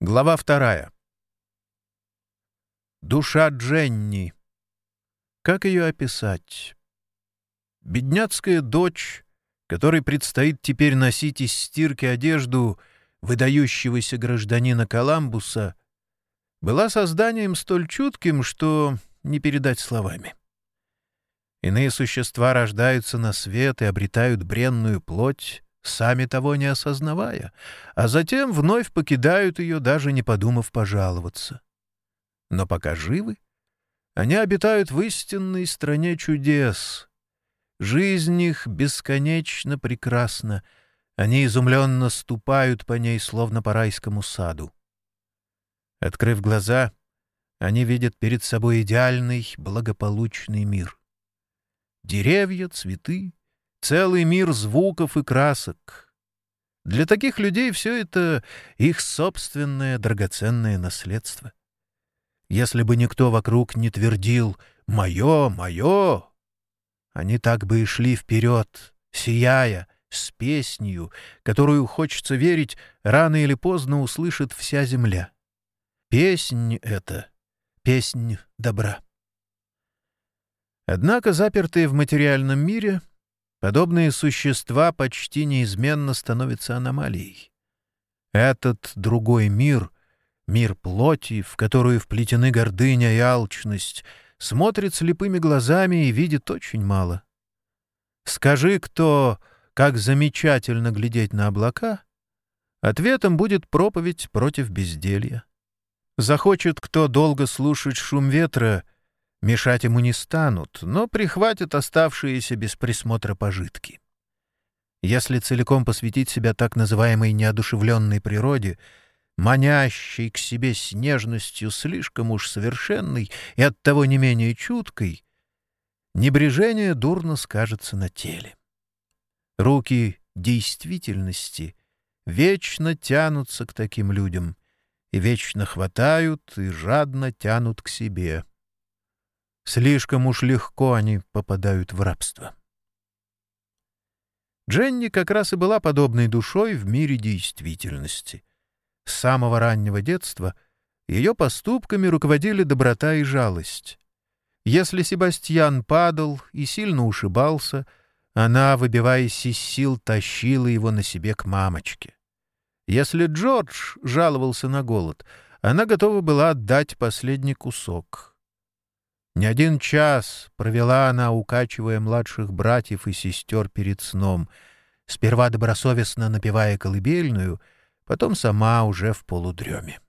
Глава вторая. Душа Дженни. Как ее описать? Бедняцкая дочь, которой предстоит теперь носить из стирки одежду выдающегося гражданина Коламбуса, была созданием столь чутким, что не передать словами. Иные существа рождаются на свет и обретают бренную плоть, сами того не осознавая, а затем вновь покидают ее, даже не подумав пожаловаться. Но пока живы, они обитают в истинной стране чудес. Жизнь их бесконечно прекрасна, они изумленно ступают по ней, словно по райскому саду. Открыв глаза, они видят перед собой идеальный, благополучный мир. Деревья, цветы, целый мир звуков и красок. Для таких людей все это их собственное драгоценное наследство. Если бы никто вокруг не твердил «моё, моё», они так бы и шли вперед, сияя, с песнью, которую, хочется верить, рано или поздно услышит вся земля. Песнь эта — песнь добра. Однако, запертые в материальном мире, Подобные существа почти неизменно становятся аномалией. Этот другой мир, мир плоти, в которую вплетены гордыня и алчность, смотрит слепыми глазами и видит очень мало. Скажи кто, как замечательно глядеть на облака, ответом будет проповедь против безделья. Захочет кто долго слушать шум ветра — Мешать ему не станут, но прихватят оставшиеся без присмотра пожитки. Если целиком посвятить себя так называемой неодушевленной природе, манящей к себе с нежностью слишком уж совершенной и оттого не менее чуткой, небрежение дурно скажется на теле. Руки действительности вечно тянутся к таким людям и вечно хватают и жадно тянут к себе. Слишком уж легко они попадают в рабство. Дженни как раз и была подобной душой в мире действительности. С самого раннего детства ее поступками руководили доброта и жалость. Если Себастьян падал и сильно ушибался, она, выбиваясь из сил, тащила его на себе к мамочке. Если Джордж жаловался на голод, она готова была отдать последний кусок. Не один час провела она, укачивая младших братьев и сестер перед сном, сперва добросовестно напевая колыбельную, потом сама уже в полудреме.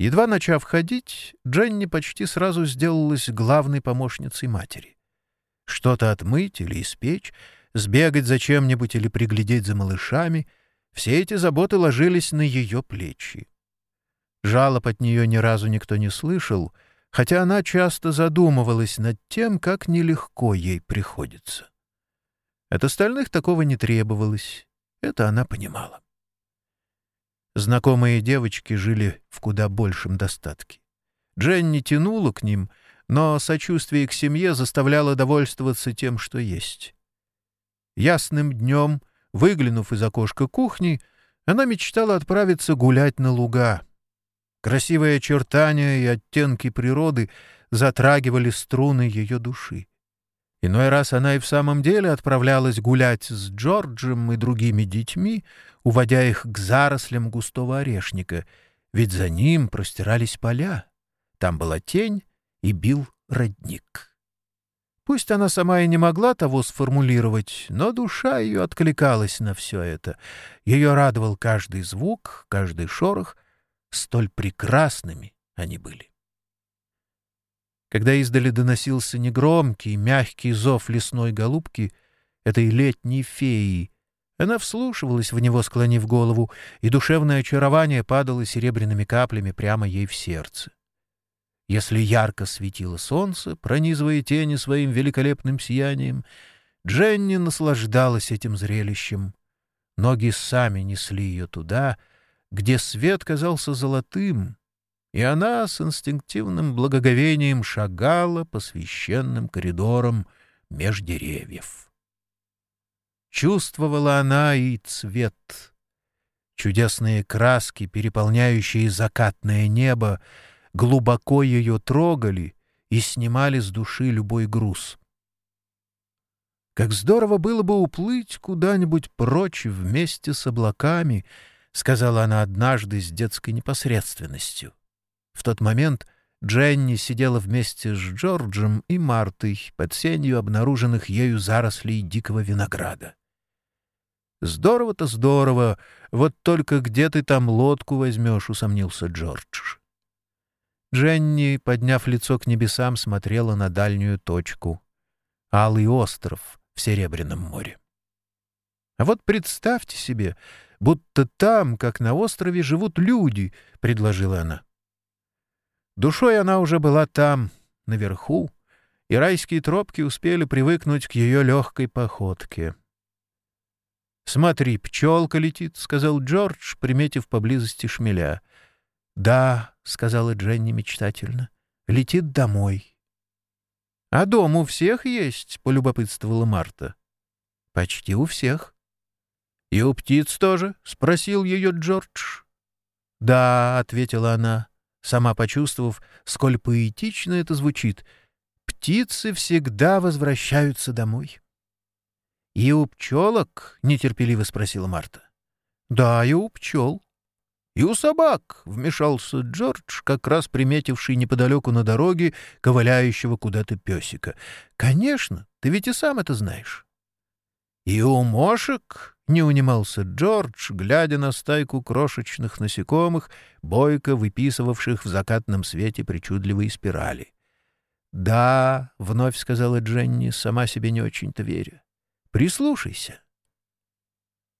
Едва начав ходить, Дженни почти сразу сделалась главной помощницей матери. Что-то отмыть или испечь, сбегать за чем-нибудь или приглядеть за малышами — все эти заботы ложились на ее плечи. Жалоб от нее ни разу никто не слышал — хотя она часто задумывалась над тем, как нелегко ей приходится. От остальных такого не требовалось, это она понимала. Знакомые девочки жили в куда большем достатке. Дженни тянула к ним, но сочувствие к семье заставляло довольствоваться тем, что есть. Ясным днем, выглянув из окошка кухни, она мечтала отправиться гулять на луга — Красивые очертания и оттенки природы затрагивали струны ее души. Иной раз она и в самом деле отправлялась гулять с Джорджем и другими детьми, уводя их к зарослям густого орешника, ведь за ним простирались поля. Там была тень и бил родник. Пусть она сама и не могла того сформулировать, но душа ее откликалась на все это. Ее радовал каждый звук, каждый шорох, Столь прекрасными они были. Когда издали доносился негромкий, мягкий зов лесной голубки, этой летней феи, она вслушивалась в него, склонив голову, и душевное очарование падало серебряными каплями прямо ей в сердце. Если ярко светило солнце, пронизывая тени своим великолепным сиянием, Дженни наслаждалась этим зрелищем. Ноги сами несли ее туда — где свет казался золотым, и она с инстинктивным благоговением шагала по священным коридорам меж деревьев. Чувствовала она и цвет. Чудесные краски, переполняющие закатное небо, глубоко ее трогали и снимали с души любой груз. «Как здорово было бы уплыть куда-нибудь прочь вместе с облаками», — сказала она однажды с детской непосредственностью. В тот момент Дженни сидела вместе с Джорджем и Мартой под сенью обнаруженных ею зарослей дикого винограда. «Здорово-то здорово, вот только где ты там лодку возьмешь?» — усомнился Джордж. Дженни, подняв лицо к небесам, смотрела на дальнюю точку. Алый остров в Серебряном море. «А вот представьте себе, будто там, как на острове, живут люди», — предложила она. Душой она уже была там, наверху, и райские тропки успели привыкнуть к ее легкой походке. «Смотри, пчелка летит», — сказал Джордж, приметив поблизости шмеля. «Да», — сказала Дженни мечтательно, — «летит домой». «А дом у всех есть?» — полюбопытствовала Марта. «Почти у всех». «И у птиц тоже?» — спросил ее Джордж. «Да», — ответила она, сама почувствовав, сколь поэтично это звучит. «Птицы всегда возвращаются домой». «И у пчелок?» — нетерпеливо спросила Марта. «Да, и у пчел». «И у собак!» — вмешался Джордж, как раз приметивший неподалеку на дороге ковыляющего куда-то песика. «Конечно, ты ведь и сам это знаешь». «И у мошек?» — не унимался Джордж, глядя на стайку крошечных насекомых, бойко выписывавших в закатном свете причудливые спирали. «Да», — вновь сказала Дженни, сама себе не очень-то веря. Прислушайся.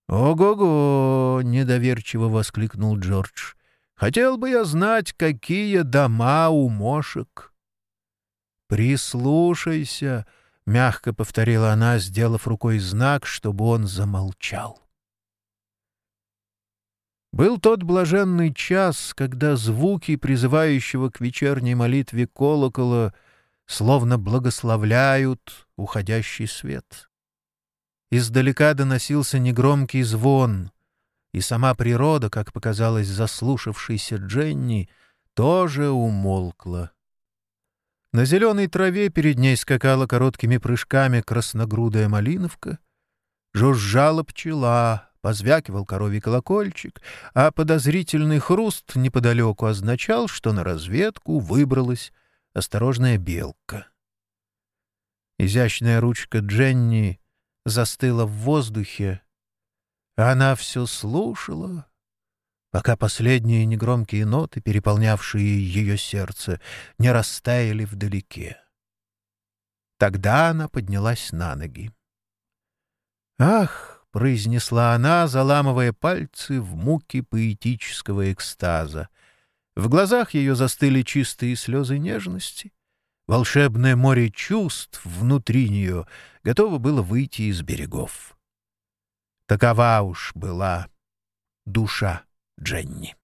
«Ого-го!» — недоверчиво воскликнул Джордж. «Хотел бы я знать, какие дома у мошек». «Прислушайся!» — мягко повторила она, сделав рукой знак, чтобы он замолчал. Был тот блаженный час, когда звуки, призывающего к вечерней молитве колокола, словно благословляют уходящий свет. Издалека доносился негромкий звон, и сама природа, как показалось заслушавшейся Дженни, тоже умолкла. На зеленой траве перед ней скакала короткими прыжками красногрудая малиновка, жужжала пчела, позвякивал коровий колокольчик, а подозрительный хруст неподалеку означал, что на разведку выбралась осторожная белка. Изящная ручка Дженни застыла в воздухе. Она все слушала, пока последние негромкие ноты, переполнявшие ее сердце, не растаяли вдалеке. Тогда она поднялась на ноги. «Ах!» — произнесла она, заламывая пальцы в муке поэтического экстаза. В глазах ее застыли чистые слезы нежности — Волшебное море чувств внутри нее готово было выйти из берегов. Такова уж была душа Дженни.